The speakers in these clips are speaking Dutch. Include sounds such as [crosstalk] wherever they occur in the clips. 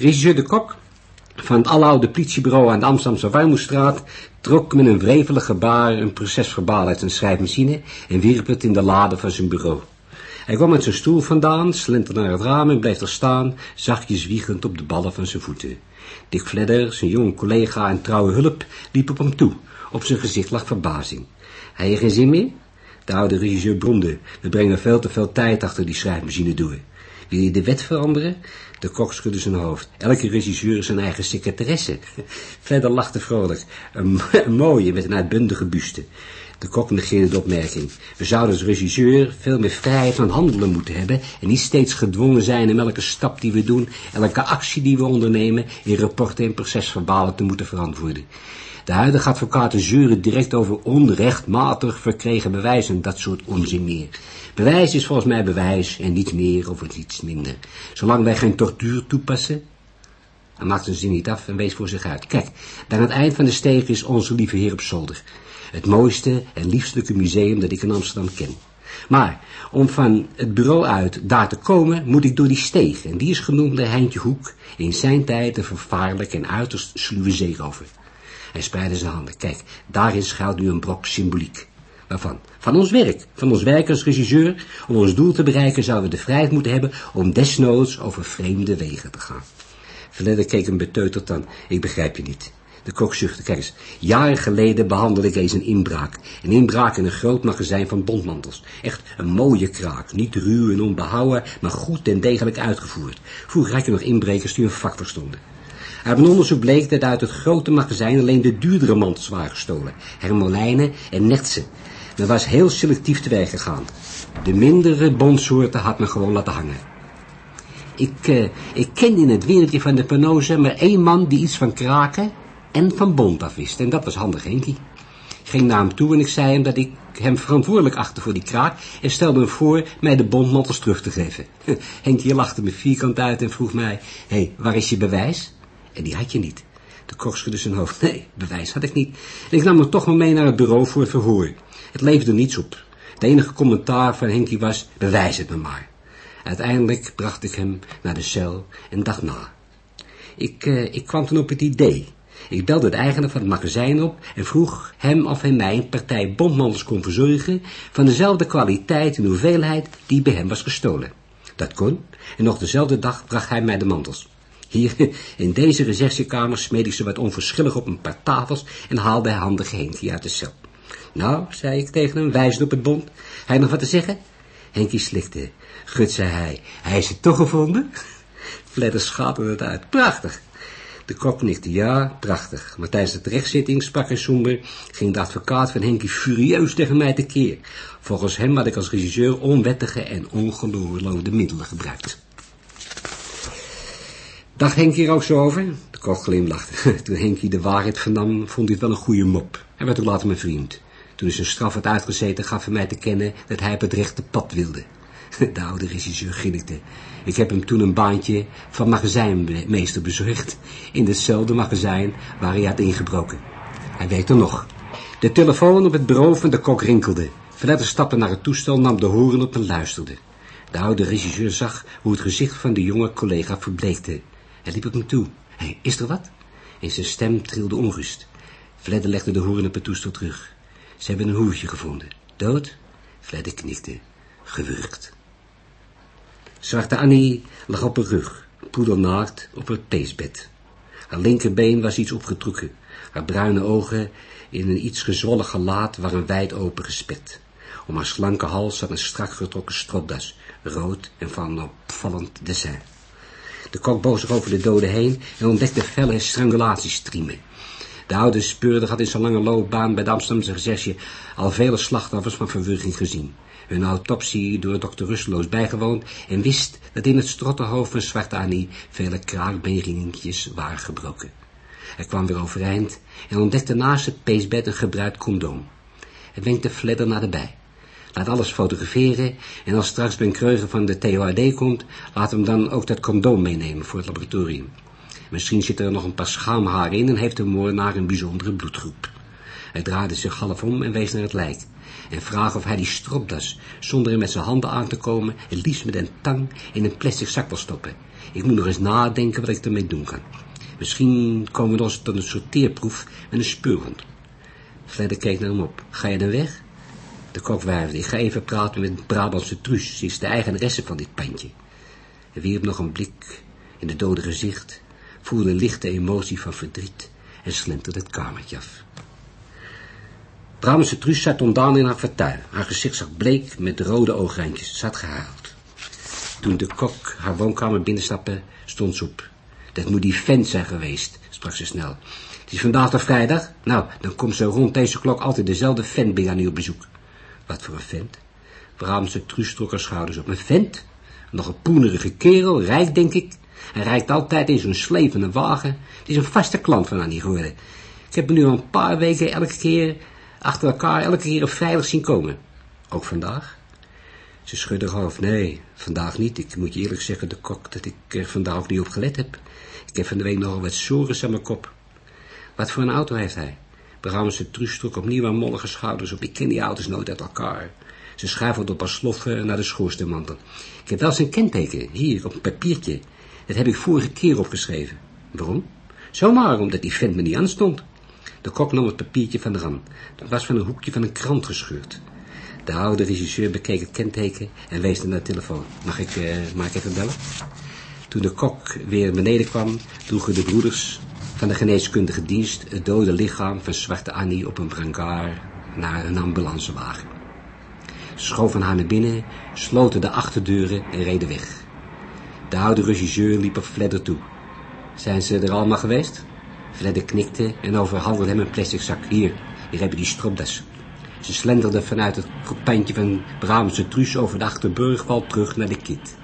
Regisseur de Kok van het aloude politiebureau aan de Amsterdamse Warmoestraat trok met een wrevelig gebaar een procesverbaal uit zijn schrijfmachine en wierp het in de lade van zijn bureau. Hij kwam uit zijn stoel vandaan, slenterde naar het raam en bleef er staan, zachtjes wiegend op de ballen van zijn voeten. Dick Fledder, zijn jonge collega en trouwe hulp, liep op hem toe. Op zijn gezicht lag verbazing. Hij je geen zin meer? De oude regisseur bromde. We brengen veel te veel tijd achter die schrijfmachine door. Wil je de wet veranderen? De kok schudde zijn hoofd. Elke regisseur is zijn eigen secretaresse. [laughs] Verder lachte vrolijk. [laughs] Een, mooie met een uitbundige buste. De kok negeerde de opmerking. We zouden als regisseur veel meer vrijheid van handelen moeten hebben en niet steeds gedwongen zijn in elke stap die we doen, elke actie die we ondernemen, in rapporten en procesverbalen te moeten verantwoorden. De huidige advocaten zeuren direct over onrechtmatig verkregen bewijs en dat soort onzin meer. Bewijs is volgens mij bewijs en niets meer of niets minder. Zolang wij geen tortuur toepassen... Hij maakt zijn zin niet af en wees voor zich uit. Kijk, daar aan het eind van de steeg is onze lieve heer op zolder. Het mooiste en liefstelijke museum dat ik in Amsterdam ken. Maar om van het bureau uit daar te komen, moet ik door die steeg. En die is genoemd naar Heintje Hoek, in zijn tijd een vervaarlijk en uiterst sluwe zeerover. Hij spreidde zijn handen. Kijk, daarin schuilt nu een brok symboliek. Waarvan? Van ons werk. Van ons werk als regisseur. Om ons doel te bereiken zouden we de vrijheid moeten hebben om desnoods over vreemde wegen te gaan. Verleden keek hem beteuterd aan. Ik begrijp je niet. De kok zuchtte. Kijk eens, jaren geleden behandelde ik eens een inbraak. Een inbraak in een groot magazijn van bondmantels. Echt een mooie kraak. Niet ruw en onbehouden, maar goed en degelijk uitgevoerd. Vroeger had je nog inbrekers die een vak verstonden. Uit mijn onderzoek bleek dat uit het grote magazijn alleen de duurdere mantels waren gestolen. Hermelijnen en netsen. Men was heel selectief te werk gegaan. De mindere bondsoorten had men gewoon laten hangen. Ik, uh, ik ken in het wereldje van de penose maar één man die iets van kraken en van bond afwist. En dat was Handig Henkie. Ik ging naar hem toe en ik zei hem dat ik hem verantwoordelijk achtte voor die kraak en stelde hem voor mij de bondmantels terug te geven. [laughs] Henkie lachte me vierkant uit en vroeg mij, hé, hey, waar is je bewijs? En die had je niet. De kok schudde zijn hoofd. [laughs] Nee, bewijs had ik niet. En ik nam hem toch maar mee naar het bureau voor het verhoor. Het leefde niets op. Het enige commentaar van Henkie was, bewijs het me maar. Uiteindelijk bracht ik hem naar de cel en dacht na. Ik, uh, ik kwam toen op het idee. Ik belde de eigenaar van het magazijn op en vroeg hem of hij mij een partij bondmantels kon verzorgen van dezelfde kwaliteit en hoeveelheid die bij hem was gestolen. Dat kon en nog dezelfde dag bracht hij mij de mantels. Hier, [laughs] in deze receptiekamer smeed ik ze wat onverschillig op een paar tafels en haalde hij handig Henkie uit de cel. Nou, zei ik tegen hem, wijzend op het bond. Hij nog wat te zeggen? Henkie slikte. Gut, zei hij, hij is het toch gevonden? [laughs] Fledder schaterde het uit. Prachtig. De kok knikte, ja, prachtig. Maar tijdens de rechtszitting sprak somber, ging de advocaat van Henkie furieus tegen mij tekeer. Volgens hem had ik als regisseur onwettige en ongeloofde middelen gebruikt. Dacht Henkie er ook zo over? De kok glimlachte. [laughs] Toen Henkie de waarheid vernam, vond hij het wel een goede mop. Hij werd ook later mijn vriend. Toen hij zijn straf had uitgezeten, gaf hij mij te kennen dat hij op het rechte pad wilde. [laughs] De oude regisseur grinnikte. Ik heb hem toen een baantje van magazijnmeester bezorgd. In hetzelfde magazijn waar hij had ingebroken. Hij weet er nog. De telefoon op het bureau van de kok rinkelde. Verletter stapte naar het toestel, nam de horen op en luisterde. De oude regisseur zag hoe het gezicht van de jonge collega verbleekte. Hij liep op hem toe. Hé, hey, is er wat? In zijn stem trilde onrust. Fledde legde de hoorn op het toestel terug. Ze hebben een hoertje gevonden. Dood? Fledde knikte. Gewurgd. Zwarte Annie lag op haar rug, poedelnaakt op het peesbed. Haar linkerbeen was iets opgetrokken. Haar bruine ogen in een iets gezwollen gelaat waren wijd open gespet. Om haar slanke hals zat een strak getrokken stropdas, rood en van een opvallend dessin. De kok boog zich over de dode heen en ontdekte felle strangulatiestriemen. De oude speurder had in zijn lange loopbaan bij de Amsterdamse recherche al vele slachtoffers van verwurging gezien. Hun autopsie door dokter Rusteloos bijgewoond en wist dat in het strottenhoofd van Zwarte Annie vele kraakbeenringetjes waren gebroken. Hij kwam weer overeind en ontdekte naast het peesbed een gebruikt condoom. Hij wenkte Fledder de bij. Laat alles fotograferen en als straks Ben Kreuger van de TOAD komt, laat hem dan ook dat condoom meenemen voor het laboratorium. Misschien zit er nog een paar schaamharen in en heeft de moordenaar een bijzondere bloedgroep. Hij draaide zich half om en wees naar het lijk. En vraag of hij die stropdas, zonder hem met zijn handen aan te komen, het liefst met een tang in een plastic zak wil stoppen. Ik moet nog eens nadenken wat ik ermee doen kan. Misschien komen we ons tot een sorteerproef met een speurhond. Fledder keek naar hem op. Ga je dan weg? De kok wuifde. Ik ga even praten met Brabantse Truus. Ze is de eigenaresse van dit pandje. Hij wierp nog een blik in het dode gezicht, voelde lichte emotie van verdriet en slenterde het kamertje af. Brabantse Truus zat ontdaan in haar fauteuil. Haar gezicht zag bleek met rode oogrijntjes. Ze had gehuild. Toen de kok haar woonkamer binnenstapte, stond ze op. Dat moet die vent zijn geweest, sprak ze snel. Het is vandaag de vrijdag? Nou, dan komt zo rond deze klok altijd dezelfde vent bij aan uw bezoek. Wat voor een vent? Brabantse Truus trok haar schouders op. Een vent? Nog een poenerige kerel, rijk denk ik. Hij rijdt altijd in zo'n slevende wagen. Het is een vaste klant van Annie geworden. Ik heb hem nu al een paar weken elke keer achter elkaar elke keer op veilig zien komen. Ook vandaag? Ze schudde haar hoofd. Nee, vandaag niet. Ik moet je eerlijk zeggen, de kok, dat ik er vandaag ook niet op gelet heb. Ik heb van de week nogal wat sores aan mijn kop. Wat voor een auto heeft hij? Bramse Truus trok opnieuw aan mollige schouders op. Ik ken die auto's nooit uit elkaar. Ze schuifelde op haar sloffen naar de schoorsteenmantel. Ik heb wel zijn kenteken, hier, op een papiertje. Dat heb ik vorige keer opgeschreven. Waarom? Zomaar, omdat die vent me niet aanstond. De kok nam het papiertje van de rand. Dat was van een hoekje van een krant gescheurd. De oude regisseur bekeek het kenteken en wees naar de telefoon. Mag ik, uh, mag ik even bellen? Toen de kok weer beneden kwam, droegen de broeders van de geneeskundige dienst het dode lichaam van Zwarte Annie op een brancard naar een ambulancewagen. Ze schoven haar naar binnen, sloten de achterdeuren en reden weg. De oude regisseur liep op Fledder toe. Zijn ze er allemaal geweest? Fledder knikte en overhandigde hem een plastic zak. Hier, hier heb je die stropdas. Ze slenderde vanuit het kopijntje van Brabantse Truus over de achterburgwal terug naar de kit.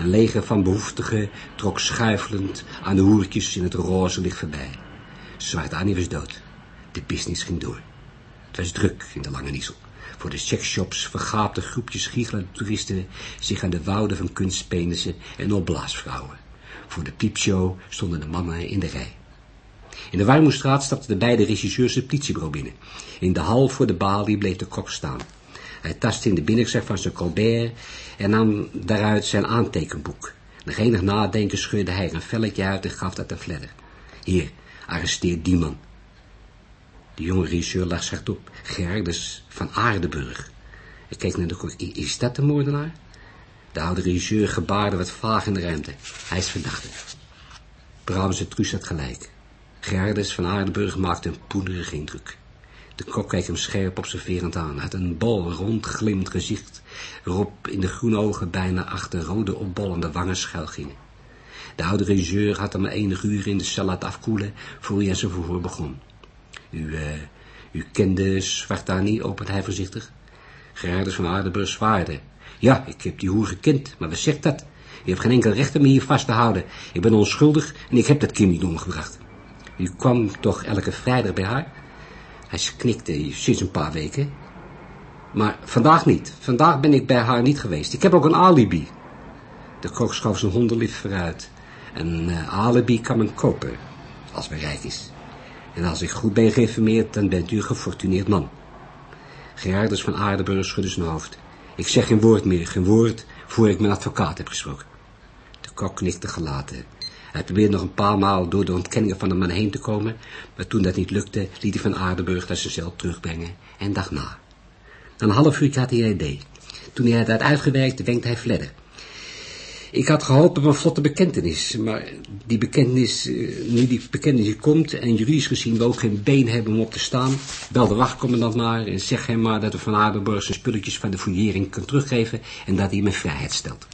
Een leger van behoeftigen trok schuifelend aan de hoertjes in het roze licht voorbij. Zwarte Annie was dood. De business ging door. Het was druk in de lange niesel. Voor de sexshops vergaapte groepjes giechelende toeristen zich aan de wouden van kunstpenissen en opblaasvrouwen. Voor de piepshow stonden de mannen in de rij. In de Warmoestraat stapten de beide regisseurs het politiebureau binnen. In de hal voor de balie bleef de kok staan. Hij tastte in de binnenzak van zijn colbert en nam daaruit zijn aantekenboek. Nog enig nadenken scheurde hij een velletje uit en gaf dat de Fledder. Hier, arresteer die man. De jonge regisseur lag zacht op. Gerdes van Aardenburg. Ik keek naar de kok. Is dat de moordenaar? De oude regisseur gebaarde wat vaag in de ruimte. Hij is verdachte. Brabantse Truus had gelijk. Gerdes van Aardenburg maakte een poederige indruk. De kok keek hem scherp observerend aan. Hij een bol, rond, glimmend gezicht, waarop in de groene ogen bijna achter rode opbollende wangen schuil gingen. De oude regisseur had hem enige uren in de cel laten afkoelen, voor hij aan zijn verhoor begon. U, uh, u kende Zwartani, opent hij voorzichtig. Gerardus van Aardenburg zwaarde. Ja, ik heb die hoer gekend, maar wat zegt dat? U hebt geen enkel recht om me hier vast te houden. Ik ben onschuldig en ik heb dat kind niet omgebracht. U kwam toch elke vrijdag bij haar? Hij knikte sinds een paar weken. Maar vandaag niet. Vandaag ben ik bij haar niet geweest. Ik heb ook een alibi. De kok schoof zijn hondenlief vooruit. Een uh, alibi kan men kopen, als men rijk is. En als ik goed ben geïnformeerd, dan bent u een gefortuneerd man. Gerardus van Aardenburg schudde zijn hoofd. Ik zeg geen woord meer, geen woord, voor ik mijn advocaat heb gesproken. De kok knikte gelaten. Hij probeerde nog een paar maal door de ontkenningen van de man heen te komen, maar toen dat niet lukte, liet hij van Aardenburg naar zijn cel terugbrengen en dacht na. Na een half uur had hij een idee. Toen hij het had uitgewerkt, wenkte hij Fledder. Ik had gehoopt op een vlotte bekentenis, maar die bekentenis, nu die bekentenis komt en juridisch gezien we ook geen been hebben om op te staan, bel de wachtcommandant maar en zeg hem maar dat we van Aardenburg zijn spulletjes van de fouillering kan teruggeven en dat hij hem vrijheid stelt.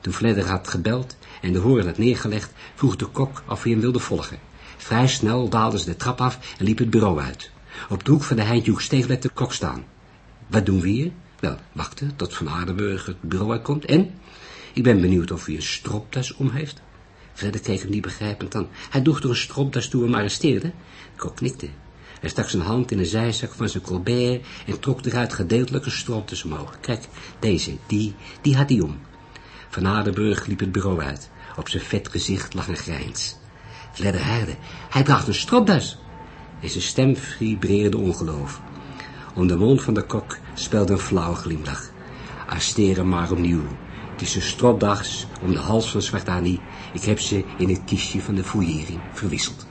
Toen Fledder had gebeld en de horen had neergelegd, vroeg de kok of hij hem wilde volgen. Vrij snel daalden ze de trap af en liep het bureau uit. Op de hoek van de Heintjoek steeg de kok staan. Wat doen we hier? Wel, wachten tot Van Aardenburg het bureau uitkomt. En? Ik ben benieuwd of hij een stropdas om heeft. Fredder keek hem niet begrijpend aan. Hij droeg er een stropdas toen we hem arresteerden. De kok knikte. Hij stak zijn hand in de zijzak van zijn colbert en trok eruit gedeeltelijk een stropdas omhoog. Kijk, deze, die, die had hij om. Van Aardenburg liep het bureau uit. Op zijn vet gezicht lag een grijns. Fledder herde. Hij draagt een stropdas. en zijn stem vibreerde ongeloof. Om de mond van de kok speelde een flauwe glimlach. Arresteer maar opnieuw. Het is een stropdags om de hals van Zwart Annie. Ik heb ze in het kistje van de fouillering verwisseld.